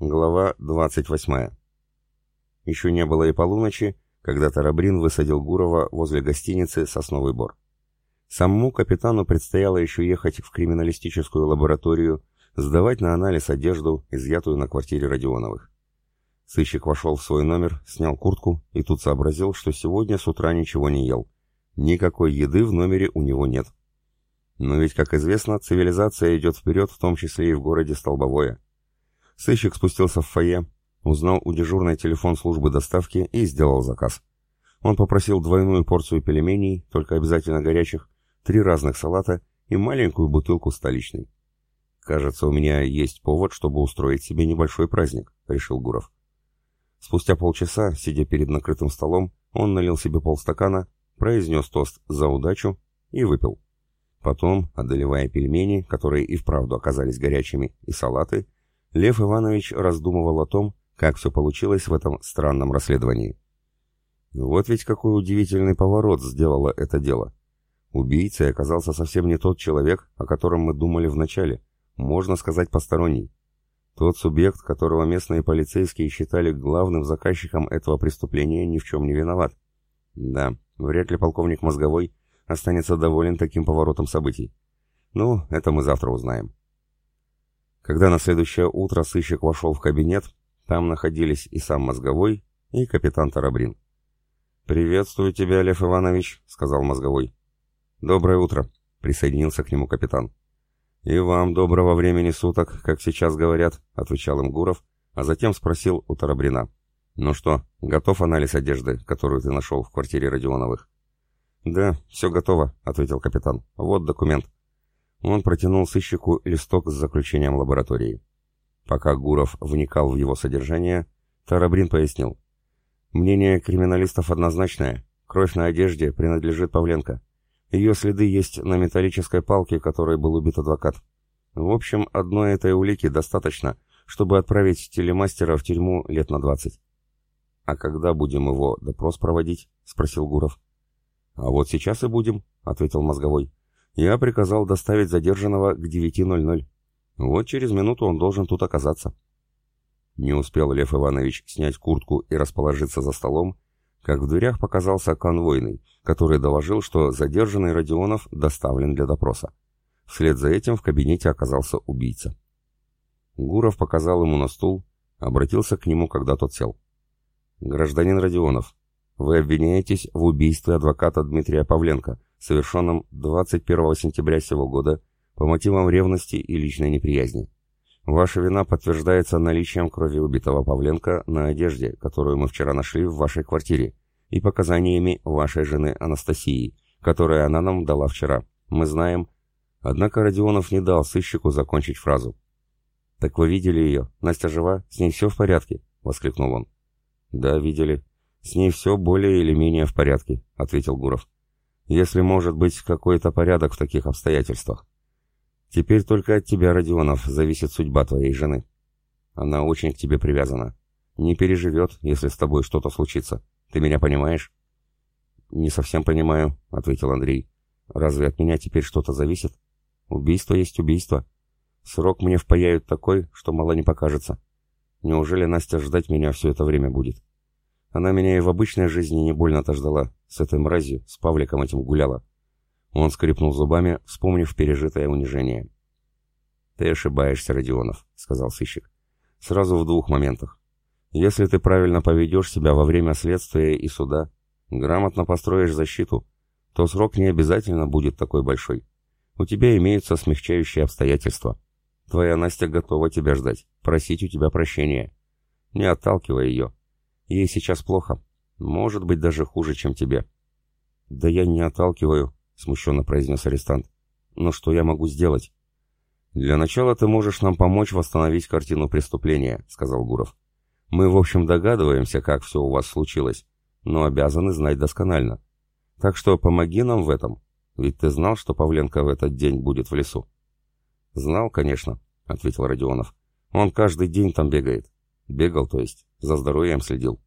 Глава 28. Еще не было и полуночи, когда Тарабрин высадил Гурова возле гостиницы «Сосновый бор». Самому капитану предстояло еще ехать в криминалистическую лабораторию, сдавать на анализ одежду, изъятую на квартире Родионовых. Сыщик вошел в свой номер, снял куртку и тут сообразил, что сегодня с утра ничего не ел. Никакой еды в номере у него нет. Но ведь, как известно, цивилизация идет вперед, в том числе и в городе Столбовое. Сыщик спустился в фойе, узнал у дежурной телефон службы доставки и сделал заказ. Он попросил двойную порцию пельменей, только обязательно горячих, три разных салата и маленькую бутылку столичной. «Кажется, у меня есть повод, чтобы устроить себе небольшой праздник», — решил Гуров. Спустя полчаса, сидя перед накрытым столом, он налил себе полстакана, произнес тост за удачу и выпил. Потом, одолевая пельмени, которые и вправду оказались горячими, и салаты, Лев Иванович раздумывал о том, как все получилось в этом странном расследовании. Вот ведь какой удивительный поворот сделало это дело. Убийцей оказался совсем не тот человек, о котором мы думали вначале, можно сказать посторонний. Тот субъект, которого местные полицейские считали главным заказчиком этого преступления, ни в чем не виноват. Да, вряд ли полковник Мозговой останется доволен таким поворотом событий. Ну, это мы завтра узнаем. Когда на следующее утро сыщик вошел в кабинет, там находились и сам Мозговой, и капитан Тарабрин. «Приветствую тебя, Лев Иванович», — сказал Мозговой. «Доброе утро», — присоединился к нему капитан. «И вам доброго времени суток, как сейчас говорят», — отвечал им Гуров, а затем спросил у Тарабрина. «Ну что, готов анализ одежды, которую ты нашел в квартире Родионовых?» «Да, все готово», — ответил капитан. «Вот документ». Он протянул сыщику листок с заключением лаборатории. Пока Гуров вникал в его содержание, Тарабрин пояснил. «Мнение криминалистов однозначное. Кровь на одежде принадлежит Павленко. Ее следы есть на металлической палке, которой был убит адвокат. В общем, одной этой улики достаточно, чтобы отправить телемастера в тюрьму лет на двадцать». «А когда будем его допрос проводить?» — спросил Гуров. «А вот сейчас и будем», — ответил Мозговой. «Я приказал доставить задержанного к 9.00. Вот через минуту он должен тут оказаться». Не успел Лев Иванович снять куртку и расположиться за столом, как в дверях показался конвойный, который доложил, что задержанный Родионов доставлен для допроса. Вслед за этим в кабинете оказался убийца. Гуров показал ему на стул, обратился к нему, когда тот сел. «Гражданин Родионов, вы обвиняетесь в убийстве адвоката Дмитрия Павленко, совершенном 21 сентября сего года по мотивам ревности и личной неприязни. Ваша вина подтверждается наличием крови убитого Павленко на одежде, которую мы вчера нашли в вашей квартире, и показаниями вашей жены Анастасии, которые она нам дала вчера. Мы знаем... Однако Родионов не дал сыщику закончить фразу. «Так вы видели ее? Настя жива? С ней все в порядке?» — воскликнул он. «Да, видели. «С ней все более или менее в порядке», — ответил Гуров. «Если может быть какой-то порядок в таких обстоятельствах. Теперь только от тебя, Родионов, зависит судьба твоей жены. Она очень к тебе привязана. Не переживет, если с тобой что-то случится. Ты меня понимаешь?» «Не совсем понимаю», — ответил Андрей. «Разве от меня теперь что-то зависит? Убийство есть убийство. Срок мне впаяют такой, что мало не покажется. Неужели Настя ждать меня все это время будет?» Она меня и в обычной жизни не больно-то ждала. С этой мразью, с Павликом этим гуляла. Он скрипнул зубами, вспомнив пережитое унижение. «Ты ошибаешься, Родионов», — сказал сыщик. «Сразу в двух моментах. Если ты правильно поведешь себя во время следствия и суда, грамотно построишь защиту, то срок не обязательно будет такой большой. У тебя имеются смягчающие обстоятельства. Твоя Настя готова тебя ждать, просить у тебя прощения. Не отталкивай ее, Ей сейчас плохо. Может быть, даже хуже, чем тебе». «Да я не отталкиваю», — смущенно произнес арестант. «Но что я могу сделать?» «Для начала ты можешь нам помочь восстановить картину преступления», — сказал Гуров. «Мы, в общем, догадываемся, как все у вас случилось, но обязаны знать досконально. Так что помоги нам в этом, ведь ты знал, что Павленко в этот день будет в лесу». «Знал, конечно», — ответил Родионов. «Он каждый день там бегает. Бегал, то есть. За здоровьем следил.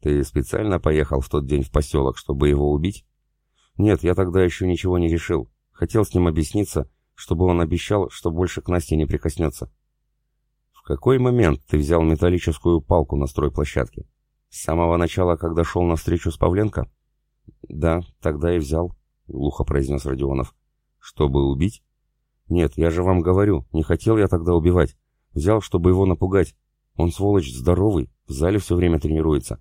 Ты специально поехал в тот день в поселок, чтобы его убить? Нет, я тогда еще ничего не решил. Хотел с ним объясниться, чтобы он обещал, что больше к Насте не прикоснется. В какой момент ты взял металлическую палку на стройплощадке? С самого начала, когда шел на встречу с Павленко? Да, тогда и взял, глухо произнес Родионов. Чтобы убить? Нет, я же вам говорю, не хотел я тогда убивать. Взял, чтобы его напугать. Он, сволочь, здоровый, в зале все время тренируется.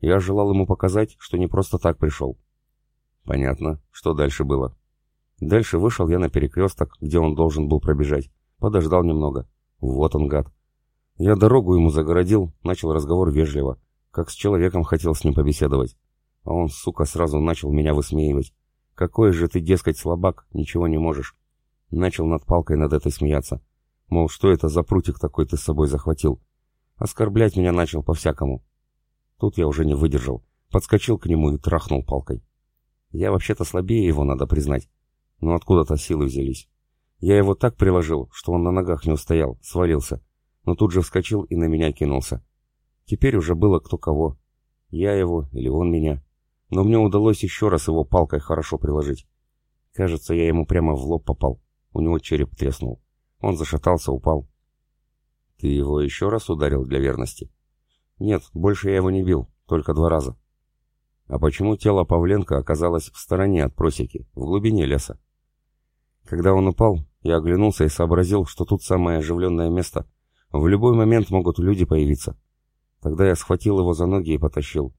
Я желал ему показать, что не просто так пришел. Понятно. Что дальше было? Дальше вышел я на перекресток, где он должен был пробежать. Подождал немного. Вот он, гад. Я дорогу ему загородил, начал разговор вежливо, как с человеком хотел с ним побеседовать. А он, сука, сразу начал меня высмеивать. «Какой же ты, дескать, слабак, ничего не можешь». Начал над палкой над этой смеяться. Мол, что это за прутик такой ты с собой захватил? Оскорблять меня начал по-всякому. Тут я уже не выдержал. Подскочил к нему и трахнул палкой. Я вообще-то слабее его, надо признать. Но откуда-то силы взялись. Я его так приложил, что он на ногах не устоял, свалился. Но тут же вскочил и на меня кинулся. Теперь уже было кто кого. Я его или он меня. Но мне удалось еще раз его палкой хорошо приложить. Кажется, я ему прямо в лоб попал. У него череп треснул. Он зашатался, упал. Ты его еще раз ударил для верности? Нет, больше я его не бил, только два раза. А почему тело Павленко оказалось в стороне от просеки, в глубине леса? Когда он упал, я оглянулся и сообразил, что тут самое оживленное место. В любой момент могут люди появиться. Тогда я схватил его за ноги и потащил.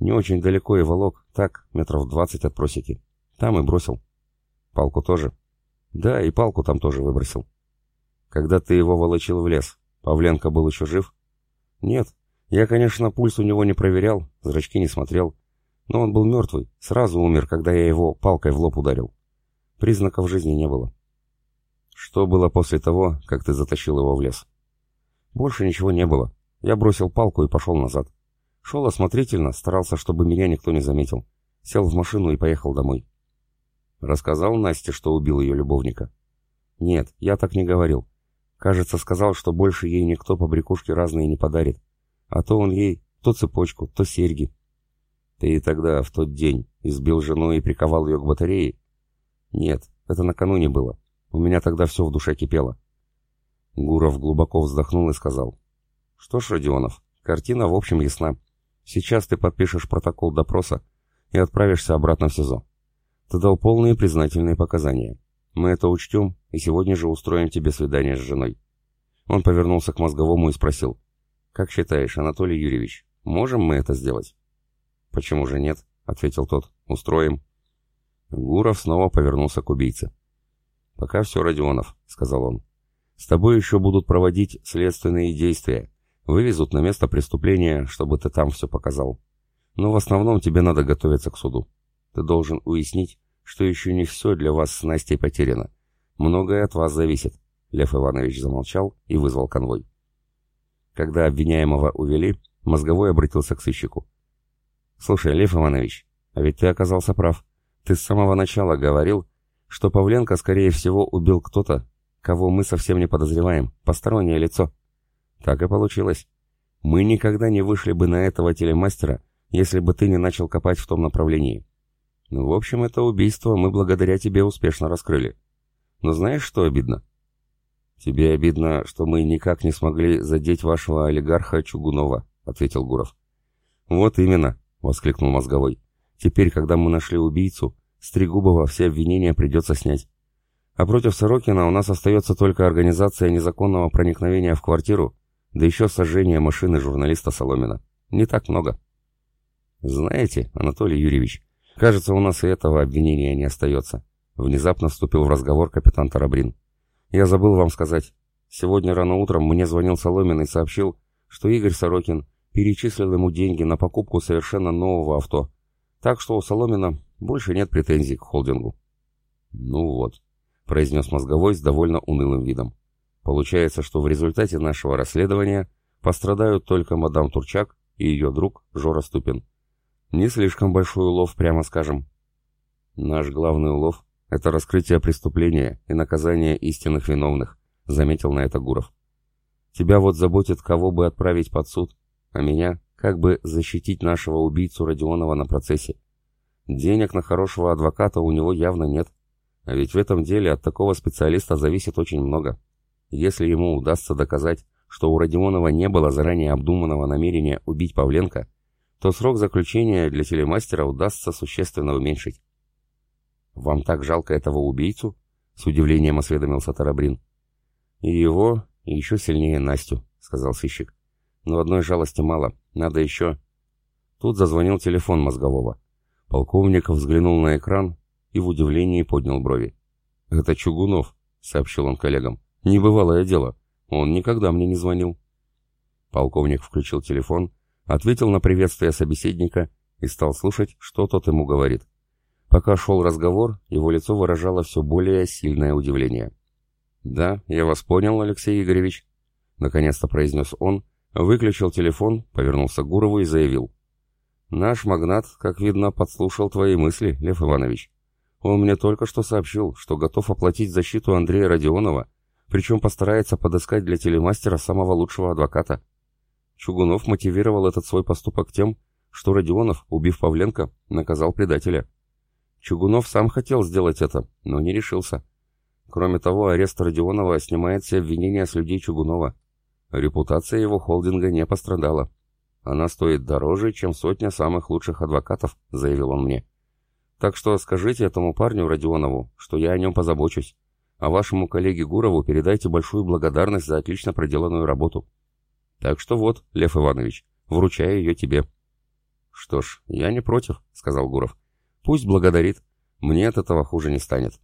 Не очень далеко и волок, так, метров двадцать от просеки. Там и бросил. Палку тоже? Да, и палку там тоже выбросил. Когда ты его волочил в лес, Павленко был еще жив? Нет. Я, конечно, пульс у него не проверял, зрачки не смотрел. Но он был мертвый, сразу умер, когда я его палкой в лоб ударил. Признаков жизни не было. Что было после того, как ты затащил его в лес? Больше ничего не было. Я бросил палку и пошел назад. Шел осмотрительно, старался, чтобы меня никто не заметил. Сел в машину и поехал домой. Рассказал Насте, что убил ее любовника? Нет, я так не говорил. Кажется, сказал, что больше ей никто побрякушки разные не подарит. А то он ей то цепочку, то серьги. Ты тогда, в тот день, избил жену и приковал ее к батарее? Нет, это накануне было. У меня тогда все в душе кипело. Гуров глубоко вздохнул и сказал. Что ж, Родионов, картина в общем ясна. Сейчас ты подпишешь протокол допроса и отправишься обратно в СИЗО. Ты дал полные признательные показания. Мы это учтем и сегодня же устроим тебе свидание с женой. Он повернулся к мозговому и спросил. «Как считаешь, Анатолий Юрьевич, можем мы это сделать?» «Почему же нет?» — ответил тот. «Устроим». Гуров снова повернулся к убийце. «Пока все, Родионов», — сказал он. «С тобой еще будут проводить следственные действия. Вывезут на место преступления, чтобы ты там все показал. Но в основном тебе надо готовиться к суду. Ты должен уяснить, что еще не все для вас с Настей потеряно. Многое от вас зависит. Лев Иванович замолчал и вызвал конвой. Когда обвиняемого увели, мозговой обратился к сыщику. «Слушай, Лев Иванович, а ведь ты оказался прав. Ты с самого начала говорил, что Павленко, скорее всего, убил кто-то, кого мы совсем не подозреваем, постороннее лицо. Так и получилось. Мы никогда не вышли бы на этого телемастера, если бы ты не начал копать в том направлении. Ну, в общем, это убийство мы благодаря тебе успешно раскрыли. Но знаешь, что обидно? Тебе обидно, что мы никак не смогли задеть вашего олигарха Чугунова, ответил Гуров. Вот именно, воскликнул мозговой. Теперь, когда мы нашли убийцу, с все обвинения придется снять. А против Сорокина у нас остается только организация незаконного проникновения в квартиру, да еще сожжение машины журналиста Соломина. Не так много. Знаете, Анатолий Юрьевич, Кажется, у нас и этого обвинения не остается. Внезапно вступил в разговор капитан Тарабрин. Я забыл вам сказать. Сегодня рано утром мне звонил Соломин и сообщил, что Игорь Сорокин перечислил ему деньги на покупку совершенно нового авто. Так что у Соломина больше нет претензий к холдингу. Ну вот, произнес мозговой с довольно унылым видом. Получается, что в результате нашего расследования пострадают только мадам Турчак и ее друг Жора Ступин. Не слишком большой улов, прямо скажем. Наш главный улов — это раскрытие преступления и наказание истинных виновных, заметил на это Гуров. Тебя вот заботит, кого бы отправить под суд, а меня — как бы защитить нашего убийцу Родионова на процессе. Денег на хорошего адвоката у него явно нет. А ведь в этом деле от такого специалиста зависит очень много. Если ему удастся доказать, что у Родионова не было заранее обдуманного намерения убить Павленко, то срок заключения для телемастера удастся существенно уменьшить. «Вам так жалко этого убийцу?» — с удивлением осведомился Тарабрин. «И его, и еще сильнее Настю», — сказал сыщик. «Но одной жалости мало, надо еще...» Тут зазвонил телефон мозгового. Полковник взглянул на экран и в удивлении поднял брови. «Это Чугунов», — сообщил он коллегам. «Небывалое дело. Он никогда мне не звонил». Полковник включил телефон, ответил на приветствие собеседника и стал слушать, что тот ему говорит. Пока шел разговор, его лицо выражало все более сильное удивление. «Да, я вас понял, Алексей Игоревич», — наконец-то произнес он, выключил телефон, повернулся к Гурову и заявил. «Наш магнат, как видно, подслушал твои мысли, Лев Иванович. Он мне только что сообщил, что готов оплатить защиту Андрея Родионова, причем постарается подыскать для телемастера самого лучшего адвоката. Чугунов мотивировал этот свой поступок тем, что Родионов, убив Павленко, наказал предателя. Чугунов сам хотел сделать это, но не решился. Кроме того, арест Родионова снимает все обвинения с людей Чугунова. Репутация его холдинга не пострадала. Она стоит дороже, чем сотня самых лучших адвокатов, заявил он мне. Так что скажите этому парню Родионову, что я о нем позабочусь. А вашему коллеге Гурову передайте большую благодарность за отлично проделанную работу. Так что вот, Лев Иванович, вручаю ее тебе. Что ж, я не против, сказал Гуров. Пусть благодарит. Мне от этого хуже не станет.